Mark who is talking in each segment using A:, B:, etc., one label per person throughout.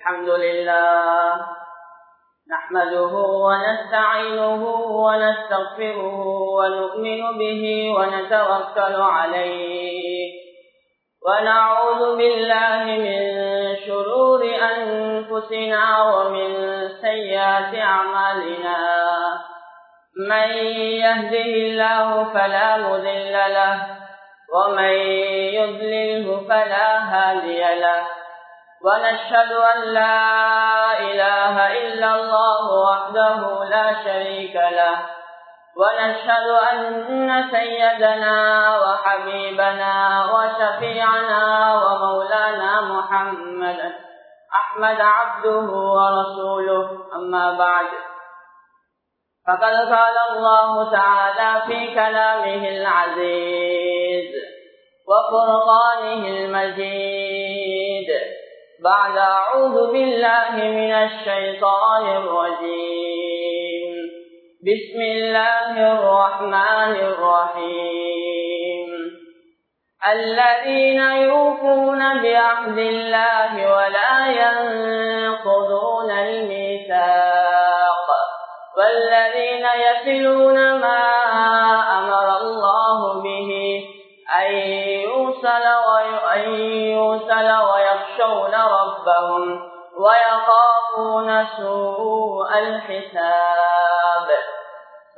A: الحمد لله نحمده ونستعينه ونستغفره ونؤمن به ونتوكل عليه. ونعوذ بالله من شرور أنفسنا ومن سيئات أعمالنا. من يهده الله فلا مذل له ومن يضلله فلا هادي له. ونشهد أن لا إله إلا الله وحده لا شريك له. ونشهد أن سيدنا وحبيبنا وشفيعنا ومولانا محمد أحمد عبده ورسوله. أما بعد فقد قال الله تعالى في كلامه العزيز وفرقانه المجيد. بعد أعوذ بالله من الشيطان الرجيم. بسم الله الرحمن الرحيم. الذين يوفون بعهد الله ولا ينقضون الميثاق. والذين يصلون ما أمر الله به. أن يوصل وأن يوصل ربهم ويخافون سوء الحساب.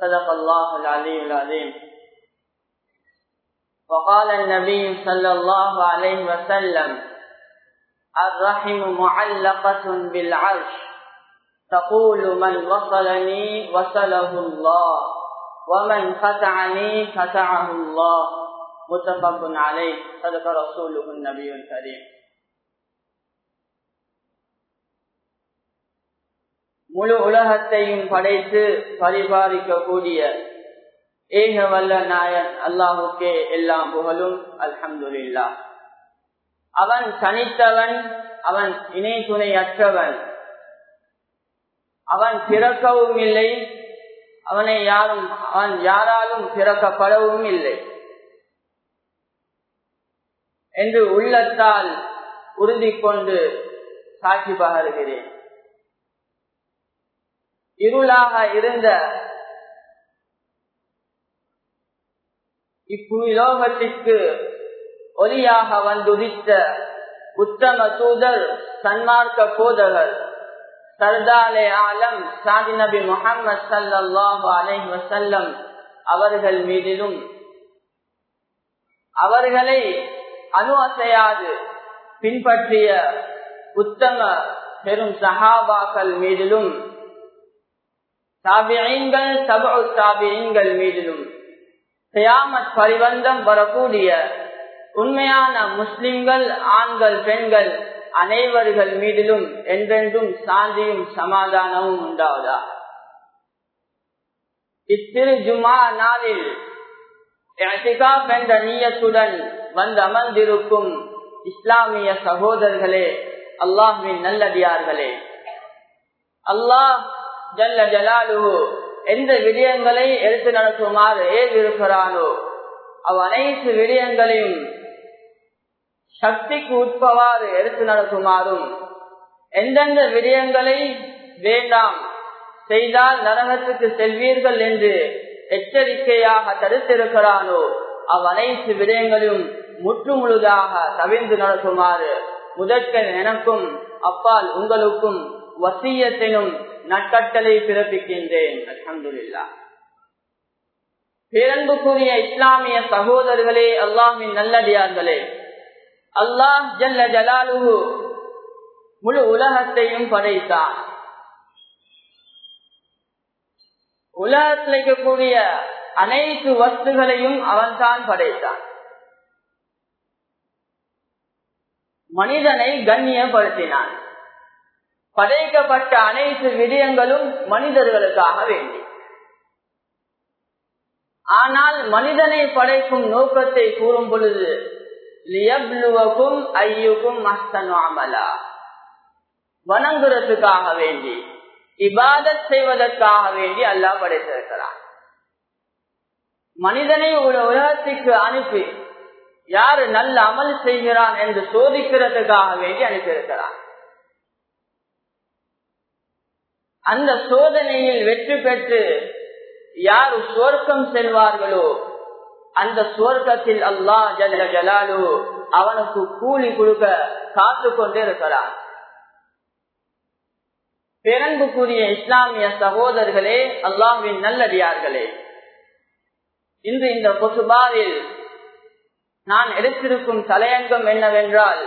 A: صدق الله العلي العظيم. وقال النبي صلى الله عليه وسلم الرحم معلقة بالعرش. تقول من وصلني وصله الله ومن قطعني قطعه الله. متفق عليه. صدق رسوله النبي الكريم. முழு உலகத்தையும் படைத்து பரிபாலிக்கக்கூடிய ஏக வல்ல நாயன் அல்லாஹுக்கே எல்லாம் புகழும் அல்ஹம்துல்லா அவன் தனித்தவன் அவன் இணை துணையற்றவன் அவன் பிறக்கவும் இல்லை அவனை யாரும் அவன் யாராலும் பிறக்கப்படவும் இல்லை. என்று உள்ளத்தால் உறுதி கொண்டு சாட்சி பகருகிறேன். இருளாக இருந்த இப்புலோகத்திற்கு ஒலியாக வந்துதித்த உத்தம தூதர் சன்மார்க்க போதகர் சர்தாலே ஆலம் சாதி நபி முகமது சல்லாஹு அலைஹி வசல்லம் அவர்கள் மீதிலும். அவர்களை அணு அசையாது பின்பற்றிய உத்தம பெரும் சகாபாக்கள் மீதிலும் தாபியங்கள் சபு தாபியங்கள் மீதிலும் சியாமத் பரிபந்தம் வரக்கூடிய உண்மையான முஸ்லிம்கள் ஆண்கள் பெண்கள் அனைவர்கள் மீதிலும் என்றென்றும் சாந்தியும் சமாதானமும் உண்டாவதா? இத்திரு ஜுமா நாளில் என்ற நீயத்துடன் வந்து அமர்ந்திருக்கும் இஸ்லாமிய சகோதரர்களே அல்லாஹின் நல்லடியார்களே அல்லாஹ் ஜல்ல ஜலாலு. எந்த விடயங்களை எடுத்து நடத்துமாறு ஏறிருக்கிறானோ அவ் அனைத்து விடயங்களையும் சக்திக்கு உட்பவாறு எடுத்து நடத்துமாறும் எந்தெந்த விடயங்களை வேண்டாம் செய்தால் நரகத்துக்கு செல்வீர்கள் என்று எச்சரிக்கையாக தடுத்திருக்கிறானோ அவ் அனைத்து விடயங்களையும் முற்று முழுதாக தவிர்ந்து நடத்துமாறு முதற்கன் எனக்கும் அப்பால் உங்களுக்கும் வசியத்தினும் நட்கட்டளை பிறப்பிக்கின்றேன். அலமதுல்லா பேரன்புக்குரிய இஸ்லாமிய சகோதரர்களே அல்லாமின் நல்லடியார்களே அல்லாஹ் ஜல்ல ஜலாலுகு முழு உலகத்தையும் படைத்தான் உலகத்தில் இருக்கக்கூடிய அனைத்து வஸ்துகளையும் அவன்தான் படைத்தான். மனிதனை கண்ணியப்படுத்தினான். படைக்கப்பட்ட அனைத்து விடயங்களும் மனிதர்களுக்காக வேண்டி. ஆனால் மனிதனை படைக்கும் நோக்கத்தை கூறும் பொழுது லியப்லுவக்கும் ஐயுக்கும் அமலா. வணங்குறதுக்காக வேண்டி இபாதத் செய்வதற்காக வேண்டி அல்லாஹ் படைத்திருக்கிறான். மனிதனை ஒரு உலகத்துக்கு அனுப்பி யாரு நல்ல அமல் செய்கிறான் என்று சோதிக்கிறதுக்காக வேண்டி அனுப்பியிருக்கிறான். அந்த சோதனையில் வெற்றி பெற்று யார் சுவர்க்கம் செல்வார்களோ அந்த சுவர்க்கத்தில் அல்லாஹ் ஜல்ல ஜலாலு அவனுக்கு கூலி கொடுக்க காத்து கொண்டே இருக்கிறான் பெரன்புக்குரிய இஸ்லாமிய சகோதரர்களே அல்லாஹின் நல்லடியார்களே இன்று இந்த கொசுபாவில் நான் எடுத்திருக்கும் தலையங்கம் என்னவென்றால்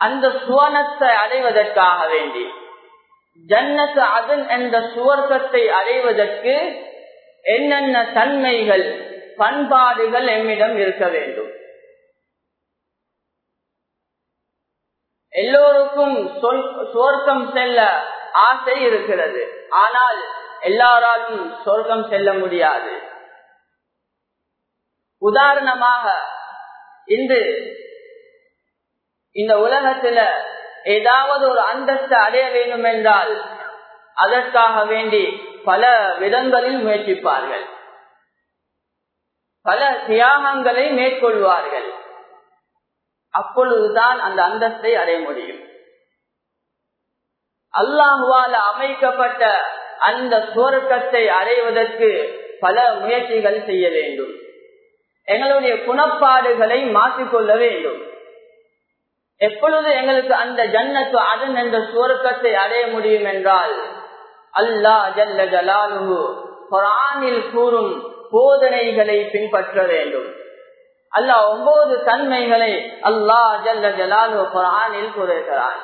A: அந்த சுவனத்தை அடைவதற்காக வேண்டி. ஜன்னத்து அதன் என்ற சுவர்க்கத்தை அடைவதற்கு என்னென்ன தன்மைகள் பண்பாடுகள் எம்மிடம் இருக்க வேண்டும். எல்லோருக்கும் சொர்க்கம் செல்ல ஆசை இருக்கிறது. ஆனால் எல்லாராலும் சொர்க்கம் செல்ல முடியாது. உதாரணமாக இன்று இந்த உலகத்துல ஏதாவது ஒரு அந்தஸ்து அடைய வேண்டும் என்றால் அதற்காக வேண்டி பல விதங்களில் முயற்சிப்பார்கள். பல தியாகங்களை மேற்கொள்வார்கள். அப்பொழுதுதான் அந்த அந்தஸ்தை அடைய முடியும். அல்லாஹுவால அமைக்கப்பட்ட அந்த சுவர்க்கத்தை அடைவதற்கு பல முயற்சிகள் செய்ய வேண்டும். எங்களுடைய குணப்பாடுகளை மாற்றிக்கொள்ள வேண்டும். எப்பொழுது எங்களுக்கு அந்த ஜன்னத்து அதன் என்ற சுவர்க்கத்தை அடைய முடியும் என்றால் அல்லாஹ் ஜல்ல ஜலாலு குரானில் கூறும் போதனைகளை பின்பற்ற வேண்டும். அல்லாஹ் ஒன்பது தன்மைகளை அல்லாஹ் ஜல்ல ஜலாலு குரானில் கூறுகிறான்.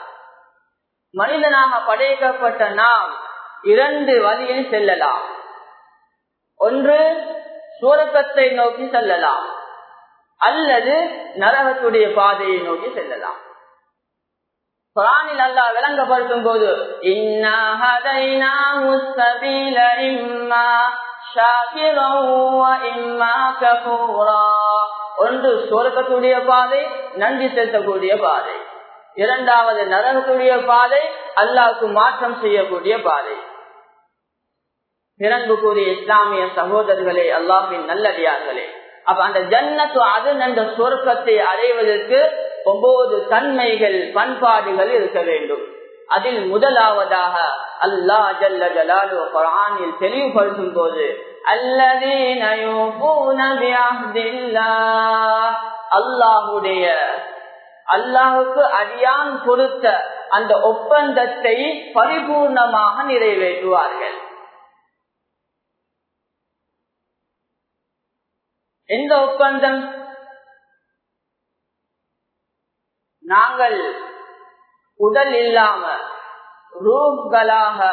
A: மனிதனாக படைக்கப்பட்ட நாம் இரண்டு வழியில் செல்லலாம். ஒன்று சூரக்கத்தை நோக்கி செல்லலாம். அல்லது நரகத்துடைய பாதையை நோக்கி செல்லலாம். குரானில் அல்லா விளங்கப்படுத்தும் போது ஒன்று சோரக்கக்கூடிய பாதை நன்றி செலுத்தக்கூடிய பாதை. இரண்டாவது நரகக்கூடிய பாதை அல்லாவுக்கு மாற்றம் செய்யக்கூடிய பாதை. பிறந்து கூறிய இஸ்லாமிய சகோதரர்களே அல்லாஹின் நல்லடியார்களே அப்ப அந்த ஜன்னத்து அது என்ற சொர்க்கத்தை அடைவதற்கு ஒன்பது தன்மைகள் பண்பாடுகள் இருக்க வேண்டும். அதில் முதலாவதாக அல்லா ஜல்ல ஜலாலு குரானில் தெளிவுபடுத்தும் போது அல்லாஹுடைய அல்லாஹுக்கு அடியான் கொடுத்த அந்த ஒப்பந்தத்தை பரிபூர்ணமாக நிறைவேற்றுவார்கள். எந்த ஒப்பந்தம்? நாங்கள் உடல் இல்லாம ரூப்களாக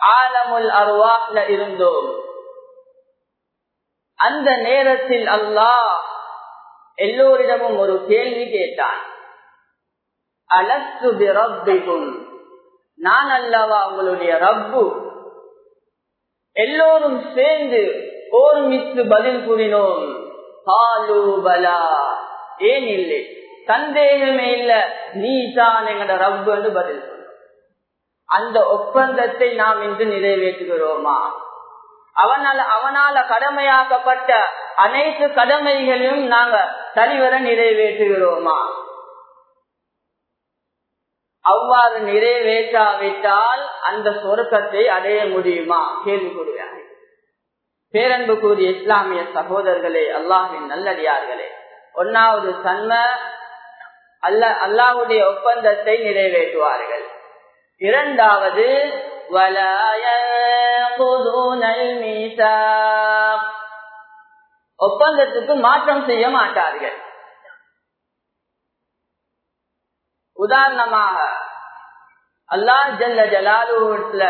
A: ஆலமுல் அருவாக்ல இருந்தோம். அந்த நேரத்தில் அல்லாஹ் எல்லோரிடமும் ஒரு கேள்வி கேட்டான். அலஸ்து ரப்பிக்கும் நான் அல்லவா உங்களுடைய ரப்பு? எல்லோரும் சேர்ந்து ஓர்மித்து பதில் கூறினோம். ஏன் இல்லை? சந்தேகமே இல்ல. நீ தான் எங்கட ரப்பு பதில் அந்த ஒப்பந்தத்தை நாம் இன்று நிறைவேற்றுகிறோமா? அவனால அவனால கடமையாக்கப்பட்ட அனைத்து கடமைகளையும் நாங்க சரிவர நிறைவேற்றுகிறோமா? அவ்வாறு நிறைவேற்றாவிட்டால் அந்த சொருக்கத்தை அடைய முடியுமா? கேள்விக்குறியாக பேரன்பு கூறிய இஸ்லாமிய சகோதரர்களே அல்லாஹின் நல்லடியார்களே ஒன்னாவது தன்மை அல்ல அல்லாஹுடைய ஒப்பந்தத்தை நிறைவேற்றுவார்கள். இரண்டாவது ஒப்பந்தத்துக்கு மாற்றம் செய்ய மாட்டார்கள். உதாரணமாக அல்லாஹ் ஜல்ல ஜலாலுல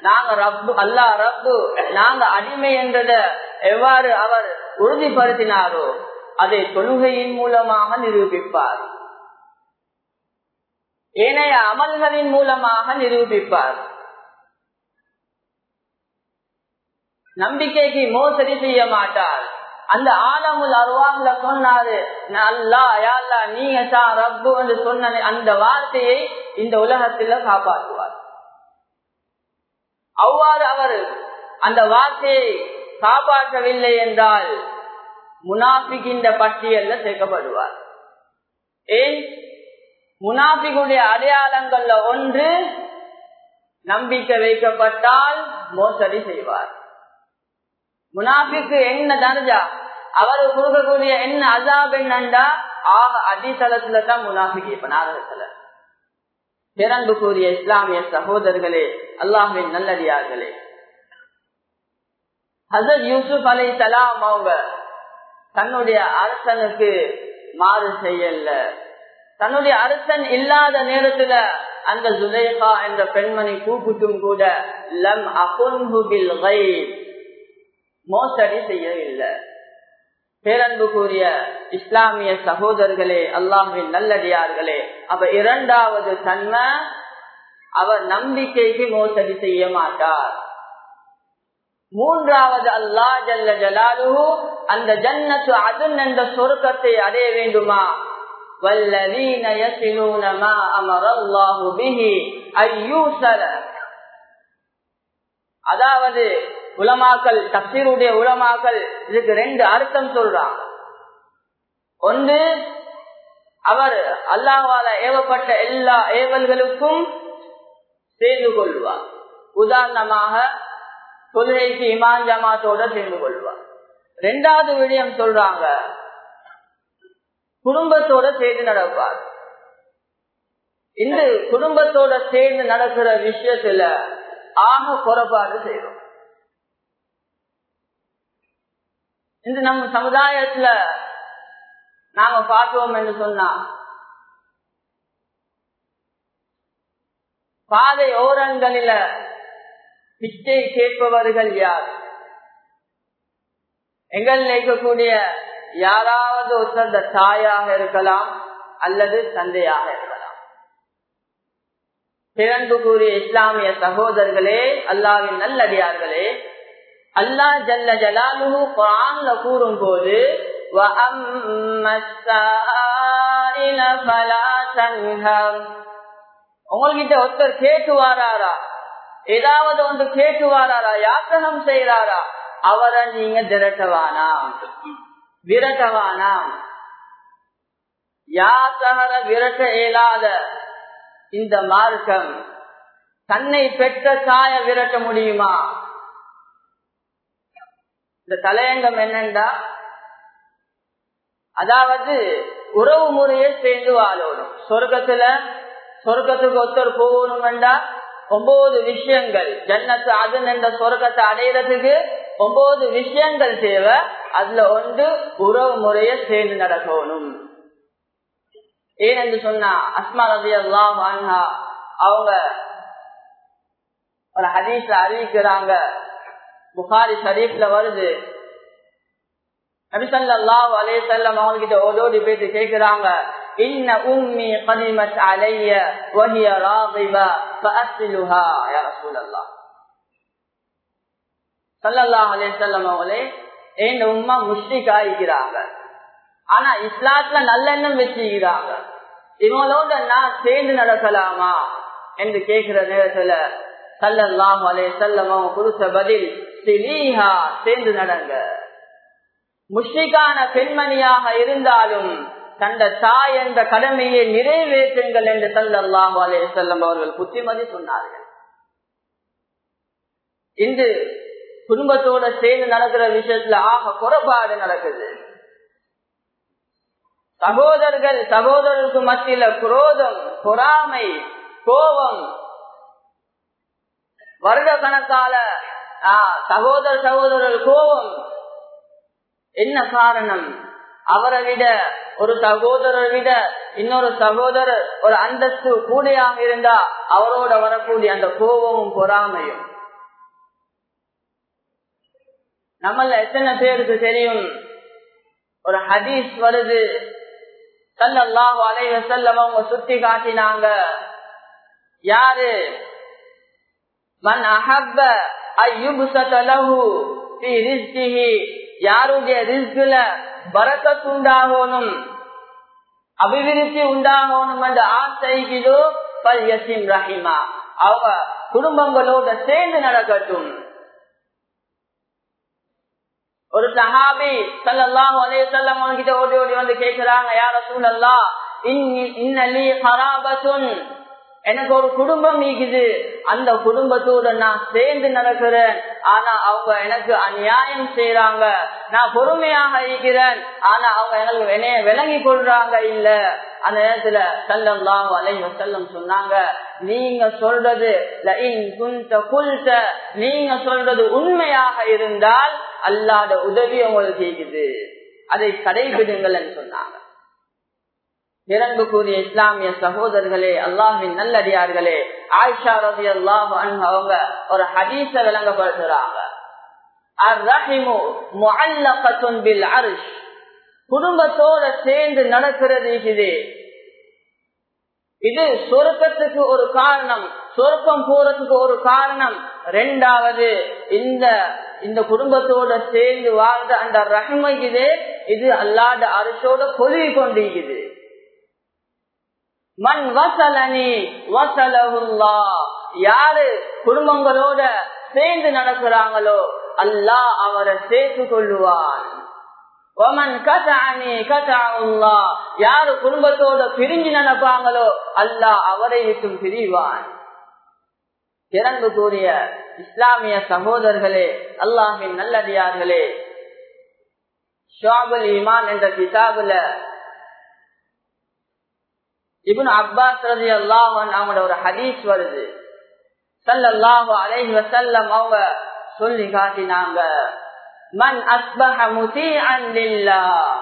A: நாங்க ரப்பு அல்லா ரப்பு நாங்க அடிமை என்றத எவ்வாறு அவர் உறுதிப்படுத்தினாரோ அதை தொழுகையின் மூலமாக நிரூபிப்பார். ஏனைய அமல்களின் மூலமாக நிரூபிப்பார். நம்பிக்கைக்கு மோசடி செய்ய மாட்டார். அந்த ஆலமுல் அருவாங்கல சொன்னாரு நல்லா யாழ்லா நீங்க ரப்பு என்று சொன்ன அந்த வார்த்தையை இந்த உலகத்துல காப்பாற்றுவார். அவ்வாறு அவர் அந்த வார்த்தையை காப்பாற்றவில்லை என்றால் முனாஃபிகின்ற பட்டியல்ல சேர்க்கப்படுவார். ஏன்? முனாஃபிகுடைய அடையாளங்கள்ல ஒன்று நம்பிக்கை வைக்கப்பட்டால் மோசடி செய்வார். முனாஃபிக்கு என்ன தர்ஜா? அவர் கொடுக்கக்கூடிய என்ன அசாப் என்னண்டா? ஆக அடித்தளத்துல தான் முனாஃபிக்கு இப்ப நாடகத்துல. பிறந்து கூறிய இஸ்லாமிய சகோதரர்களே அல்லாஹின் நல்லடியார்களே. ஹசத் யூசுப் அலை தலாம் அவங்க தன்னுடைய அரசனுக்கு மாறு செய்யல. தன்னுடைய அரசன் இல்லாத நேரத்துல அந்த ஜுலேகா என்ற பெண்மணி கூப்பிட்டும் கூட லம் அகுன்ஹுபில் மோசடி செய்யவில்லை. பேரன்பு கூறிய இஸ்லாமிய சகோதரர்களே அல்லாஹின் நல்லடியார்களே அவ இரண்டாவது தன்மை அவர் நம்பிக்கைக்கு மோசடி செய்ய மாட்டார். மூன்றாவது அல்லா ஜல்ல ஜலாலு அந்த ஜன்னத்து அதுன் என்ற சொருக்கத்தை அடைய வேண்டுமா? والذين يصلون ما امر الله به ان يوصل அதாவது உலமாக்கல் தப்சீருடைய உலமாக்கல் இதுக்கு ரெண்டு அர்த்தம் சொல்றாங்க ஒன்று அவர் அல்லாஹால ஏவப்பட்ட எல்லா ஏவல்களுக்கும் சேர்ந்து கொள்வார் உதாரணமாக தொழுகைக்கு இமான் ஜமாத்தோட சேர்ந்து கொள்வார் ரெண்டாவது விடயம் சொல்றாங்க குடும்பத்தோட சேர்ந்து நடப்பார். இந்த குடும்பத்தோட சேர்ந்து நடக்கிற விஷயத்துல ஆக குறைபாடு செய்வோம். இந்த நம்ம சமுதாயத்துல நாம பார்த்தோம் என்று சொன்னா பாதை ஓரங்களில பிச்சை கேட்பவர்கள் யார்? எங்கள் இருக்கக்கூடிய யாராவது ஒருத்தந்த தாயாக இருக்கலாம் அல்லது தந்தையாக இருக்கலாம். பிறந்து கூறிய இஸ்லாமிய சகோதரர்களே அல்லாவின் நல்லடியார்களே அல்லா ஜல்ல ஜலாலு குரான்ல கூறும் போது உங்ககிட்ட ஒருத்தர் கேட்டு வாராரா ஏதாவது ஒன்று கேட்டு வாராரா யாத்திரம் செய்யறாரா அவரை நீங்க திரட்டவானா? விரட்டவானாம். யாசகர விரட்ட இயலாத இந்த மார்க்கம் தன்னை பெற்ற சாய விரட்ட முடியுமா? இந்த தலையங்கம் என்னண்டா? அதாவது உறவு முறையை சேர்ந்து வாழணும். சொர்க்கத்துல சொர்க்கத்துக்கு ஒருத்தர் போகணும்டா ஒன்பது விஷயங்கள். ஜன்னத்து அதன் என்ற சொர்க்கத்தை அடையிறதுக்கு ஒன்பது விஷயங்கள் தேவை அதுல ஒன்று உறவு முறையை சேர்ந்து நடக்கணும். ஏனென்று சொன்னா அஸ்மா ரவி அல்லாஹ் அவங்க ஒரு ஹதீஸ்ல அறிவிக்கிறாங்க. புகாரி ஷரீஃப்ல வருது. நபிசல்லாஹ் அலே செல்லம் அவங்க கிட்ட ஓடோடி போயிட்டு கேக்குறாங்க. இன்ன உம்மி கதிமத் அலைய வஹிய ராகிபா ஃபஅஸ்லுஹா யா ரசூலல்லாஹ். ஸல்லல்லாஹு அலைஹி வஸல்லம் அவங்களே என் உமா முஷ்ரிக் ஆகிக்கிறாங்க ஆனா இஸ்லாத்துல நல்லெண்ணம் வச்சுக்கிறாங்க இவங்களோட நான் சேர்ந்து நடக்கலாமா என்று கேட்கிற நேரத்துல சல்லல்லாஹு அலே வஸல்லம் அவங்க கொடுத்த பதில் சிலீஹா சேர்ந்து நடங்க. முஷ்ரிக்கான பெண்மணியாக இருந்தாலும் தந்த தாய் என்ற கடமையை நிறைவேற்றுங்கள் என்று சல்லல்லாஹு அலே செல்லம் அவர்கள் புத்திமதி சொன்னார்கள். இன்று குடும்பத்தோட சேர்ந்து நடக்கிற விஷயத்துல ஆக குறைபாடு நடக்குது. சகோதரர்கள் சகோதரருக்கு மத்தியில குரோதம் பொறாமை கோபம். வருட கணக்கால சகோதர சகோதரர் கோபம். என்ன காரணம்? அவரை விட ஒரு சகோதரர் விட இன்னொரு சகோதரர் ஒரு அந்தஸ்து கூடையாக இருந்தா அவரோட வரக்கூடிய அந்த கோபமும் பொறாமையும். நம்மள எத்தனை பேருக்கு தெரியும்? ஒரு ஹதீஸ் வருது. சல்லல்லாஹு அலைஹி வஸல்லம் அவங்க சுத்தி காட்டினாங்க. யாரு? மன் அஹப்ப அய்யுபஸத லஹு ஃபீ ரிஸ்கிஹி. யாருடைய ரிஸ்குல பரக்கத் உண்டாகணும்? அபிவிருத்தி உண்டாகணும் என்று ஆசைகளோ பல் யசிம் ரஹிமா. அவங்க குடும்பங்களோட சேர்ந்து நடக்கட்டும். ஒரு சஹாபி சல்லாஹு அலைய செல்லம் கிட்ட ஓடி ஓடி வந்து கேட்கிறாங்க யார சூழல்லா இன்னலி ஹராபத்துன். எனக்கு ஒரு குடும்பம் நீக்குது. அந்த குடும்பத்தோட நான் சேர்ந்து நடக்கிறேன். ஆனா அவங்க எனக்கு அநியாயம் செய்யறாங்க நான் பொறுமையாக இருக்கிறேன். ஆனா அவங்க எனக்கு என்னைய விளங்கி கொள்றாங்க இல்ல. அந்த நேரத்துல செல்லம் தான் அலைவ செல்லம் சொன்னாங்க நீங்க சொல்றது நீங்க சொல்றது உண்மையாக இருந்தால் அல்லாத உதவி உங்களுக்கு செய்யுது. அதை கடைபிடுங்கள் சொன்னாங்க. இறந்து கூறிய இஸ்லாமிய சகோதரர்களே அல்லாஹின் நல்லடியார்களே ஆயிஷா ரவி அல்லாஹ் அவங்க ஒரு ஹதீச விளங்கப்படுத்துறாங்க. குடும்பத்தோட சேர்ந்து நடக்கிறது இது. இது சொருக்கத்துக்கு ஒரு காரணம். சொருக்கம் போறதுக்கு ஒரு காரணம். ரெண்டாவது இந்த இந்த குடும்பத்தோட சேர்ந்து வாழ்ந்த அந்த ரஹ்மை இது இது அல்லாத அரசோட கொழுவி கொண்டிருக்குது. மண் வசலனி வசலகுல்லா யாரு குடும்பங்களோட சேர்ந்து நடக்கிறாங்களோ அல்லாஹ் அவரை சேர்த்து கொள்ளுவான். யாரு குடும்பத்தோட பிரிஞ்சு நினைப்பாங்களோ அல்லாஹ் அவரை விட்டும் பிரிவான். இறந்து கூறிய இஸ்லாமிய சகோதரர்களே அல்லாஹின் நல்லடியார்களே ஷாபுல் ஈமான் என்ற கிதாபுல இபுன் அப்பாஸ் ரதி அல்லாஹன் அவங்களோட ஒரு ஹதீஸ் வருது. சல்லாஹு அலைஹி வசல்லம் அவங்க சொல்லி காட்டினாங்க. மன் அஸ்பஹ முதீஅன் லில்லாஹ்.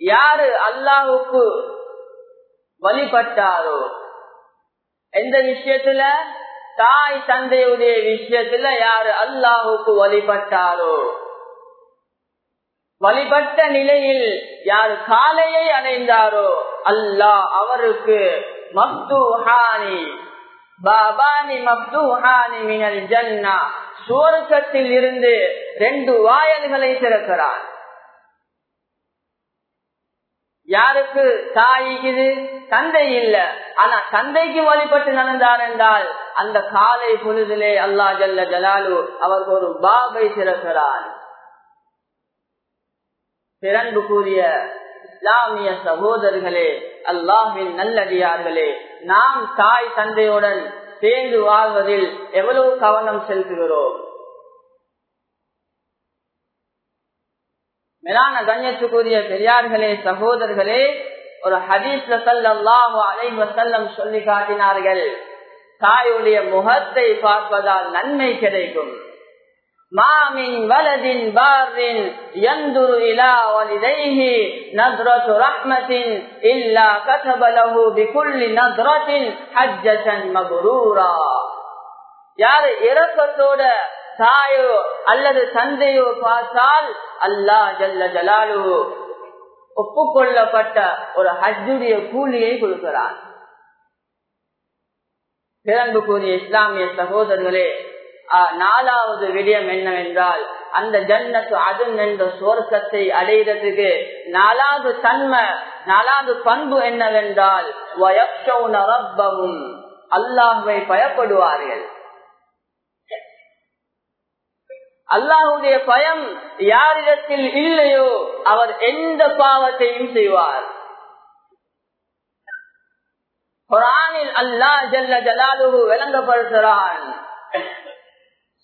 A: யாரு அல்லாஹுக்கு வழிபட்டாரோ? எந்த விஷயத்துல? தாய் தந்தையுடைய விஷயத்துல யாரு அல்லாஹுக்கு வழிபட்டாரோ? வழிபட்ட நிலையில் யார் காலையை அடைந்தாரோ? அல்லாஹ் அவருக்கு மப்தூஹானி பாபானி மப்தூஹானி மினல் ஜன்னா. சுவர்க்கத்தில் இருந்து ரெண்டு வாயல்களை திறக்கிறான் யாருக்கு? தாய்க்குது. தந்தை இல்ல. ஆனா தந்தைக்கு வழிபட்டு நடந்தார் என்றால் அந்த காலை பொழுதிலே அல்லா ஜல்ல ஜலாலு அவருக்கு ஒரு பாபை திறக்கிறார். பிறன்பு கூறிய இஸ்லாமிய சகோதரர்களே அல்லாஹின் நல்லடியார்களே நாம் தாய் தந்தையுடன் சேர்ந்து வாழ்வதில் எவ்வளவு கவனம் செலுத்துகிறோம் மேலான கண்ணியத்துக்குரிய பெரியார்களே சகோதரர்களே ஒரு ஹதீஸ்ல சல்லாஹு அலைஹி சொல்லி காட்டினார்கள் தாயுடைய முகத்தை பார்ப்பதால் நன்மை கிடைக்கும். மாமின் வலதின் பாரின் ينظر إلى والديه نظرة رحمة إلا كتب له بكل نظرة حجة مبرورا யாரு இரக்கத்தோட தாயோ அல்லது தந்தையோ பார்த்தால் அல்லா ஜல்ல ஜலாலு ஒப்புக்கொள்ளப்பட்ட ஒரு ஹஜ்ஜுடைய கூலியை கொடுக்கிறார் பிறந்து கூறிய இஸ்லாமிய சகோதரர்களே நாலாவது விடயம் என்னவென்றால் அந்த ஜன்னத்து அதன் என்ற சுவர்க்கத்தை அடைகிறதுக்கு நாலாவது தன்மை நாலாவது பண்பு என்னவென்றால் அல்லாஹுவை பயப்படுவார்கள். அல்லாஹுடைய பயம் யாரிடத்தில் இல்லையோ அவர் எந்த பாவத்தையும் செய்வார். குரானில் அல்லாஹ் ஜல்ல ஜலாலுகு விளங்கப்படுத்துகிறான்.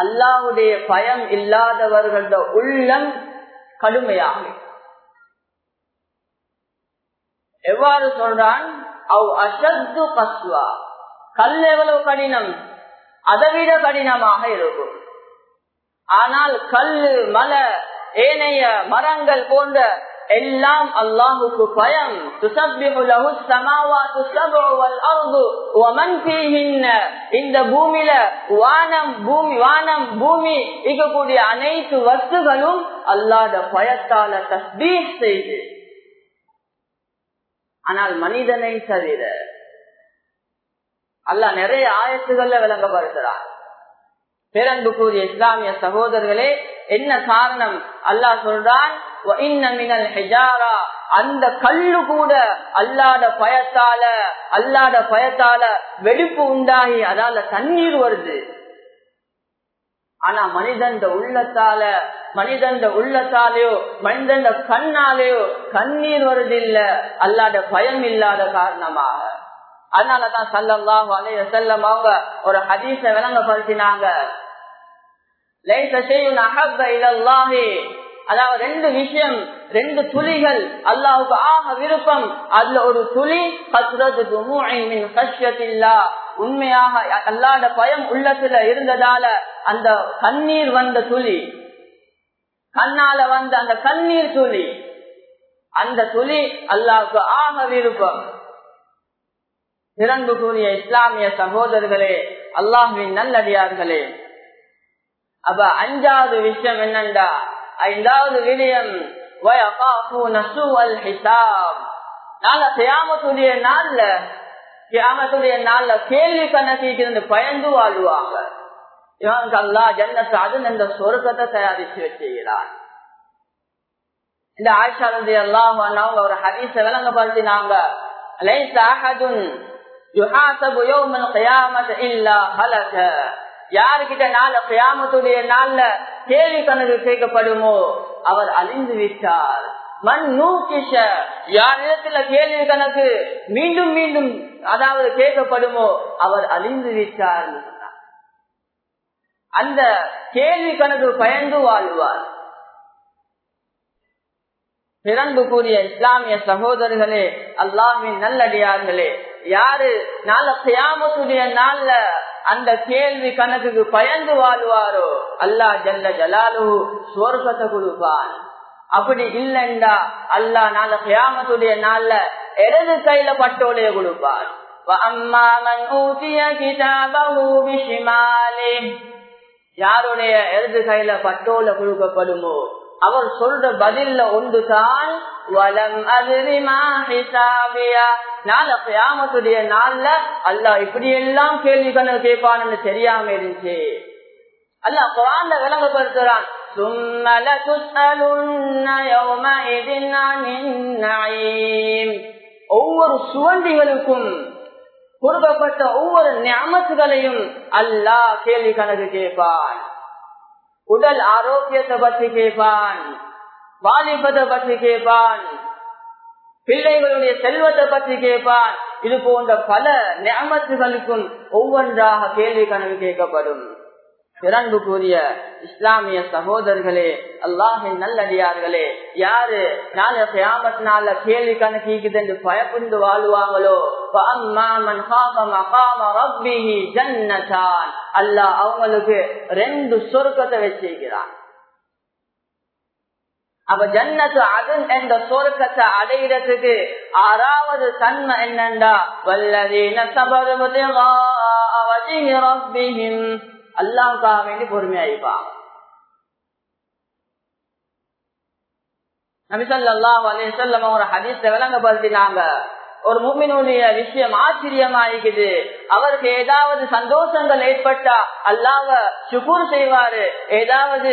A: அல்லாவுடைய பயம் இல்லாதவர்கள உள்ளம் கடுமையாக எவ்வாறு சொல்றான்? அவ் அசத்து கஸ்வா. கல் எவ்வளவு கடினம்? அதைவிட கடினமாக இருக்கும். ஆனால் கல் மலை ஏனைய மரங்கள் போன்ற எல்லாம் அல்லாஹுக்கு பயம். இந்த பூமியில வானம் பூமி வானம் பூமி இருக்கக்கூடிய அனைத்து வஸ்துகளும் அல்லாத பயத்தால தஸ்பீ செய்து. ஆனால் மனிதனை தவிர அல்ல நிறைய ஆயத்துகள்ல விளங்கப்படுத்துறான். பேரன்பு கூறிய இஸ்லாமிய சகோதரர்களே என்ன காரணம்? அல்லாஹ் சொல்றான் அந்த கல்லு கூட அல்லாத பயத்தால அல்லாத பயத்தால வெடிப்பு உண்டாகி அதால தண்ணீர் வருது. ஆனா மனிதன் உள்ளத்தால மனிதன் உள்ளத்தாலேயோ மனிதன் கண்ணாலேயோ கண்ணீர் வருதில்ல அல்லாத பயம் இல்லாத காரணமாக. அதனாலதான் சல்லல்லாஹு அலைய செல்லம் அவங்க ஒரு ஹதீச விளங்கப்படுத்தினாங்க. அதாவது ரெண்டு விஷயம் ரெண்டு துளிகள் அல்லாவுக்கு ஆக விருப்பம். அதுல ஒரு துளி உண்மையாக அல்லாத பயம் உள்ளத்துல இருந்ததால அந்த கண்ணீர் வந்த துளி. கண்ணால வந்த அந்த கண்ணீர் துளி. அந்த துளி அல்லாவுக்கு ஆக விருப்பம். திறந்து கூறிய இஸ்லாமிய சகோதரர்களே அல்லாஹுவின் நல்லடியார்களே. அப்ப அஞ்சாவது விஷயம் என்னண்டா? ஐந்தாவது விடயம் நாளை கியாமத்துடைய நாள்ல கியாமத்துடைய நாள்ல கேள்வி கணக்கிட்டு பயந்து வாழ்வாங்க. இவங்க அல்லா ஜன்னத்தை அது இந்த சொருக்கத்தை தயாரித்து வச்சுக்கிறான் இந்த ஆட்சியாளருடைய எல்லாம் அவங்க ஒரு ஹதீச விளங்கப்படுத்தினாங்க. யாருக்கிட்ட நாள கியாமத்துடைய நாள்ல கேள்வி கணக்கு கேட்கப்படுமோ? அவர் அழிந்து விட்டார். மண் நூக்கிஷ. யாரிடத்துல கேள்வி கணக்கு மீண்டும் மீண்டும் அதாவது கேட்கப்படுமோ? அவர் அழிந்து விட்டார் அந்த கேள்வி கணக்கு பயந்து வாழ்வார். பிறந்து கூறிய இஸ்லாமிய சகோதரர்களே அல்லாமின் நல்லடியார்களே யாரு நாள கியாமத்துடைய நாள்ல அந்த கேள்வி கணக்குக்கு பயந்து வாழ்வாரோ? அல்லா ஜல்ல ஜலாலு சுவர்க்கத்தை கொடுப்பான். அப்படி இல்லைண்டா அல்லா நாள கியாமத்துடைய நாள்ல இடது கையில பட்டோலைய கொடுப்பார் யாருடைய இடது கையில பட்டோல கொடுக்கப்படுமோ அவர் சொல்ற பதில்ல ஒன்றுதான். வலம் அதிரிமா ஹிசாபியா. நாள கியாமத்துடைய நாள்ல அல்லா இப்படி எல்லாம் கேள்வி கணக்கு கேட்பான்னு தெரியாம இருந்துச்சு. அல்லா குரான்ல விளங்கப்படுத்துறான் ஒவ்வொரு சுவண்டிகளுக்கும் கொடுக்கப்பட்ட ஒவ்வொரு ஞாபகங்களையும் அல்லாஹ் கேள்வி கணக்கு கேட்பான். உடல் ஆரோக்கியத்தை பற்றி கேட்பான் வாலிபத்தை பற்றி கேட்பான் பிள்ளைகளுடைய செல்வத்தை பற்றி கேட்பான் இது போன்ற பல நியமத்துகளுக்கும் ஒவ்வொன்றாக கேள்வி கனவு கேட்கப்படும். பிறன்பு கூறிய இஸ்லாமிய சகோதரர்களே அல்லாஹின் நல்லடியார்களே யாரு நாளை கேள்வி கணக்கிக்குது என்று பயப்பட்டு வாழ்வாங்களோ? அல்லாஹ் அவங்களுக்கு ரெண்டு சொர்க்கத்தை வச்சிருக்கிறான். அப்ப ஜன்னத்து அதன் என்ற சொர்க்கத்தை அடையிறதுக்கு ஆறாவது தன்மை என்னண்டா? வல்லதீன சபருபதியும் அல்லாவுக்காக வேண்டி பொறுமையாயிப்பாங்க நபிசல்லாஹ் அலிசல்லம் ஒரு ஹதீஸ விளங்கப்படுத்தினாங்க. ஒரு மூமினுடைய விஷயம் ஆச்சரியமாயிருக்குது அவருக்கு ஏதாவது சந்தோஷங்கள் ஏற்பட்டா அல்லாவ சுகூர் செய்வாரு. ஏதாவது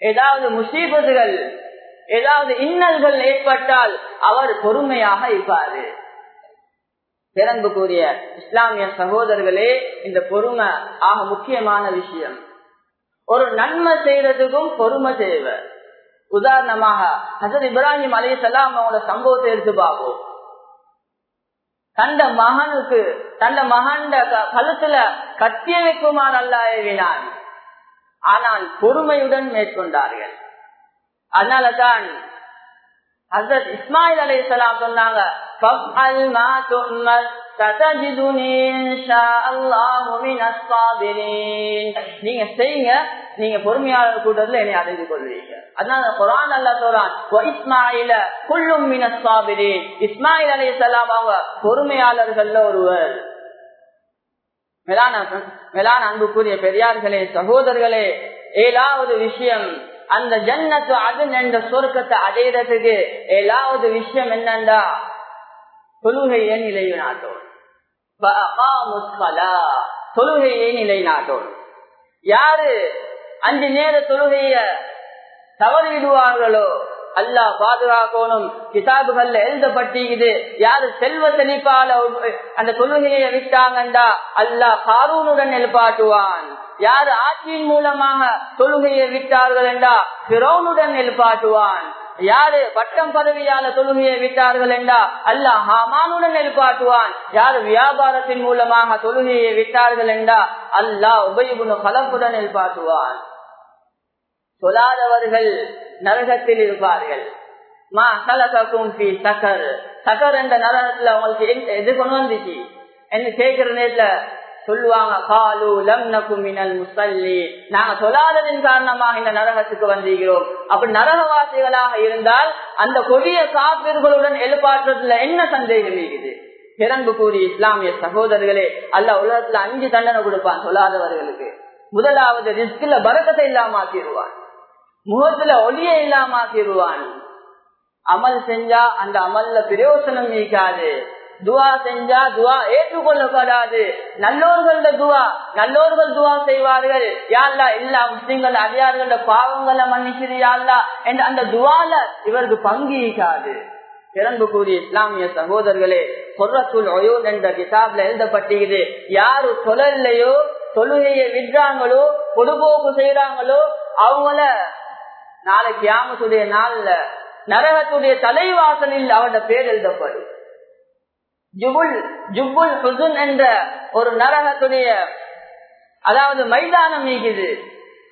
A: ஏதாவது முசீபத்துகள் ஏதாவது இன்னல்கள் ஏற்பட்டால் அவர் பொறுமையாக இருப்பாரு. பிறந்து கூறிய இஸ்லாமிய சகோதரர்களே இந்த பொறுமை ஆக முக்கியமான விஷயம். ஒரு நன்மை செய்யறதுக்கும் பொறுமை தேவை. உதாரணமாக ஹசத் இப்ராஹிம் அலி சலாம் அவங்களோட சம்பவத்தை எடுத்து பார்ப்போம். தந்த மகனுக்கு தந்த மகன் கழுத்துல கத்திய வைக்குமாறு அல்ல ஏவினான். ஆனால் பொறுமையுடன் மேற்கொண்டார்கள். அதனாலதான் ஹசரத் இஸ்மாயில் அலி இஸ்லாம் சொன்னாங்க நீங்க செய்யுங்க நீங்க பொறுமையாளர் கூட்டத்துல என்னை அறிந்து கொள்வீங்க. அதனால குரான் அல்ல சொல்றான் இஸ்மாயில குள்ளும் மினஸ்வாபிரீன் இஸ்மாயில் அலி இஸ்லாம் அவங்க பொறுமையாளர்கள்ல ஒருவர். மேலான மேலான அன்புக்குரிய பெரியார்களே சகோதரர்களே ஏழாவது விஷயம் அந்த ஜன்னத்து அதன் என்ற சொர்க்கத்தை அடையிறதுக்கு ஏழாவது விஷயம் என்னண்டா? தொழுகையை நிலைநாட்டும் தொழுகையை நிலைநாட்டணும் யாரு அஞ்சு நேர தொழுகைய தவறிவிடுவார்களோ அல்லாஹ் பாதுகாக்கணும். கிதாபுகள்ல எழுதப்பட்டிருக்குது யாரு செல்வ செழிப்பால அந்த தொழுகையை விட்டாங்கண்டா? அல்லாஹ் காரூனுடன் எழுப்பாட்டுவான் யாரு ஆட்சியின் மூலமாக தொழுகையை விட்டார்கள் என்றா பிரௌனுடன் எழுப்பாட்டுவான் யாரு பட்டம் பதவியால தொழுகையை விட்டார்கள் என்றா அல்லாஹ் ஹாமானுடன் எழுப்பாட்டுவான் யாரு வியாபாரத்தின் மூலமாக தொழுகையை விட்டார்கள் என்றா அல்லாஹ் உபயகுண கலப்புடன் எழுப்பாட்டுவான் சொல்லாதவர்கள் நரகத்தில் இருப்பார்கள். மா கலக்கும் சக்கர் சக்கர் என்ற நரகத்துல அவங்களுக்கு எது கொண்டு வந்துச்சு? என்ன கேட்கிற நேரத்துல சொல்லுவாங்க காலு லம்னகு மினல் முசல்லி. நாங்க சொல்லாததின் காரணமாக இந்த நரகத்துக்கு வந்திருக்கிறோம். அப்படி நரகவாசிகளாக இருந்தால் அந்த கொடிய காப்பீர்களுடன் எழுப்பாற்றதுல என்ன சந்தேகம் இருக்குது? பிறன்பு கூறி இஸ்லாமிய சகோதரர்களே அல்ல உலகத்துல அஞ்சு தண்டனை கொடுப்பான் சொல்லாதவர்களுக்கு. முதலாவது ரிஸ்கில் பரக்கத்தை இல்லாம ஆக்கிடுவான் முகத்துல ஒளிய இல்லாம ஆக்கிடுவான். அமல் செஞ்சா அந்த அமல்ல பிரயோசனம் நீக்காது. துவா செஞ்சா துவா ஏற்றுக்கொள்ளப்படாது. நல்லோர்கள துவா நல்லோர்கள் துவா செய்வார்கள். யாழ்லா எல்லா முஸ்லிம்கள் அடியார்கள பாவங்களை மன்னிச்சது யாழ்லா என்ற அந்த துவால இவருக்கு பங்கீக்காது பிறந்து கூறிய இஸ்லாமிய சகோதரர்களே பொறத்துள் ஒயோன் என்ற கிதாப்ல எழுதப்பட்டிருக்குது யாரு தொழிலையோ தொழுகையை விடுறாங்களோ பொதுபோக்கு செய்யறாங்களோ அவங்கள நாளைக்கு யாமத்துடைய நாள்ல நரகத்துடைய தலைவாசலில் அவரோட பேர் எழுதப்படும். ஜுபுல் ஜுபுல் ஹுசுன் என்ற ஒரு நரகத்துடைய அதாவது மைதானம் நீக்குது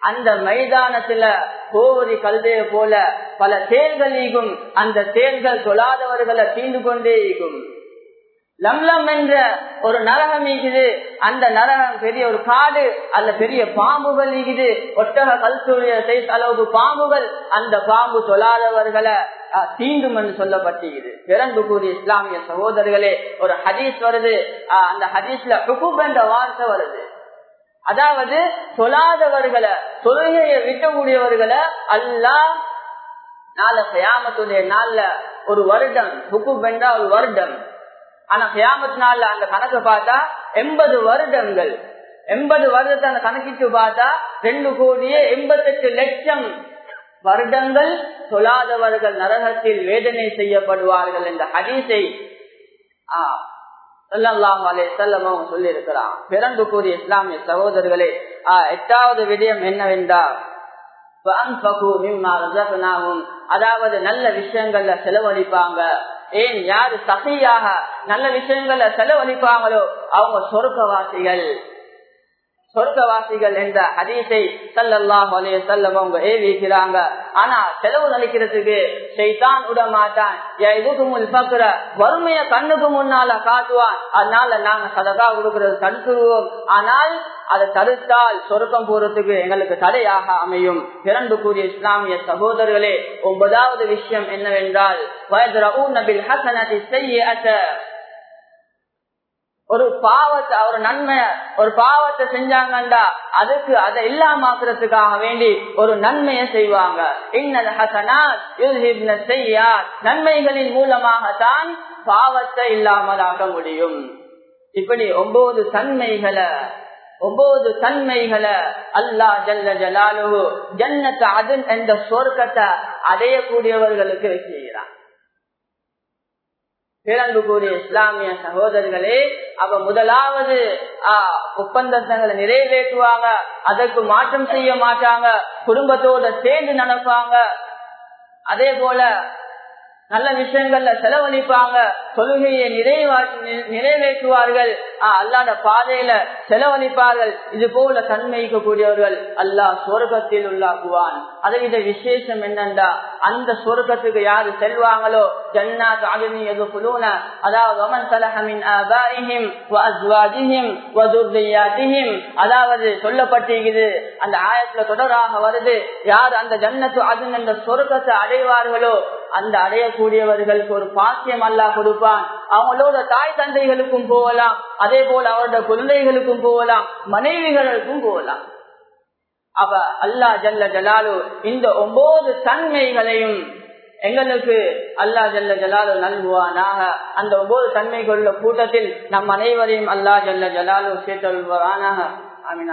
A: அந்த மைதானத்துல கோவரி கல்தைய போல பல தேர்கள் ஈகும் அந்த தேர்கள் தொழாதவர்களை தீண்டு கொண்டே ஈகும் லம்லம் என்ற ஒரு நரகம் இருக்குது அந்த நரகம் பெரிய ஒரு காடு அந்த பெரிய பாம்புகள் ஈகுது ஒட்டக கல்சூரிய சைஸ் அளவுக்கு பாம்புகள் அந்த பாம்பு சொல்லாதவர்களை தீண்டும் என்று சொல்லப்பட்டிருக்குது பிறந்து கூறிய இஸ்லாமிய சகோதரர்களே ஒரு ஹதீஸ் வருது. அந்த ஹதீஸ்ல ஹுகுப் என்ற வார்த்தை வருது. அதாவது சொல்லாதவர்களை தொழுகையை விட்டக்கூடியவர்களை அல்லா நாள கயாமத்துடைய நாள்ல ஒரு வருடம் ஹுகுப் என்றா ஒரு வருடம். ஆனா கியாமத் நாள்ல அந்த கணக்கு பார்த்தா எண்பது வருடங்கள். எண்பது வருடத்தை அந்த கணக்கிட்டு பார்த்தா ரெண்டு கோடியே எண்பத்தெட்டு லட்சம் வருடங்கள் சொல்லாதவர்கள் நரகத்தில் வேதனை செய்யப்படுவார்கள் என்ற ஹதீஸை சொல்லி இருக்கிறான் பிறந்து கூறிய இஸ்லாமிய சகோதரர்களே எட்டாவது விடயம் என்னவென்றால் அதாவது நல்ல விஷயங்கள்ல செலவழிப்பாங்க. ஏன் யாரு சகையாக நல்ல விஷயங்கள செலவழிப்பாங்களோ அவங்க சொர்க்கவாசிகள். சொர்க்கவாசிகள் என்ற ஹதீஸை சல்லல்லாஹ் அலைய செல்லம் அவங்க ஏவிக்கிறாங்க. ஆனா செலவு நடிக்கிறதுக்கு செய்தான் விட மாட்டான் இதுக்கு பக்குற வறுமைய கண்ணுக்கு முன்னால காட்டுவான். அதனால நாங்க சதகா கொடுக்கறது தடுத்துருவோம் ஆனால் அதை தடுத்தால் சொருக்கம் போறதுக்கு எங்களுக்கு தடையாக அமையும். இரண்டு கூறிய இஸ்லாமிய சகோதரர்களே ஒன்பதாவது விஷயம் என்னவென்றால் ஒரு பாவத்தை ஒரு நன்மை ஒரு பாவத்தை செஞ்சாங்கண்டா அதுக்கு அதை இல்லாமக்கிறதுக்காக வேண்டி ஒரு நன்மையை செய்வாங்க. இன்னது ஹசனாத் செய்யா நன்மைகளின் மூலமாகத்தான் பாவத்தை இல்லாமலாக முடியும். இப்படி ஒன்பது தன்மைகளை ஒன்பது தன்மைகளை அல்லா ஜல்ல ஜலாலு ஜன்னத்தை அதன் என்ற சொர்க்கத்தை அடையக்கூடியவர்களுக்கு செய்கிறான். பிறந்து கூறிய இஸ்லாமிய சகோதரர்களே அவ முதலாவது ஒப்பந்தங்களை நிறைவேற்றுவாங்க அதற்கு மாற்றம் செய்ய மாட்டாங்க குடும்பத்தோட சேர்ந்து நடப்பாங்க. அதே போல நல்ல விஷயங்கள்ல செலவழிப்பாங்க. தொழுகையை நிறைவா நிறைவேற்றுவார்கள். அல்லாத பாதையில செலவழிப்பார்கள். இது போல தன்மைக்கு கூடியவர்கள் அல்லாஹ் சொர்க்கத்தில் உள்ளாக்குவான். அதை விசேஷம் என்னண்டா அந்த சொர்க்கத்துக்கு யாரு செல்வாங்களோ? ஜன்னா தாகினி அதாவது ஒமன் சலஹமின் வஅஸ்வாஜிஹிம் அதாவது சொல்லப்பட்டிருக்குது அந்த ஆயத்துல தொடராக வருது யார் அந்த ஜன்னத்து அதுன் என்ற சொர்க்கத்தை அடைவார்களோ அந்த அடையக்கூடியவர்களுக்கு ஒரு பாக்கியம் அல்லா போவான் அவங்களோட தாய் தந்தைகளுக்கும் போகலாம். அதே போல அவரோட குழந்தைகளுக்கும் போகலாம். மனைவிகளுக்கும் போகலாம். அவ அல்லா ஜல்ல ஜலாலு இந்த ஒன்பது தன்மைகளையும் எங்களுக்கு அல்லா ஜல்ல ஜலாலு நல்குவானாக. அந்த ஒவ்வொரு தன்மை கொள்ள கூட்டத்தில் நம் அனைவரையும் அல்லா ஜல்ல ஜலாலு சேர்த்தல்வானாக ஆமீன்.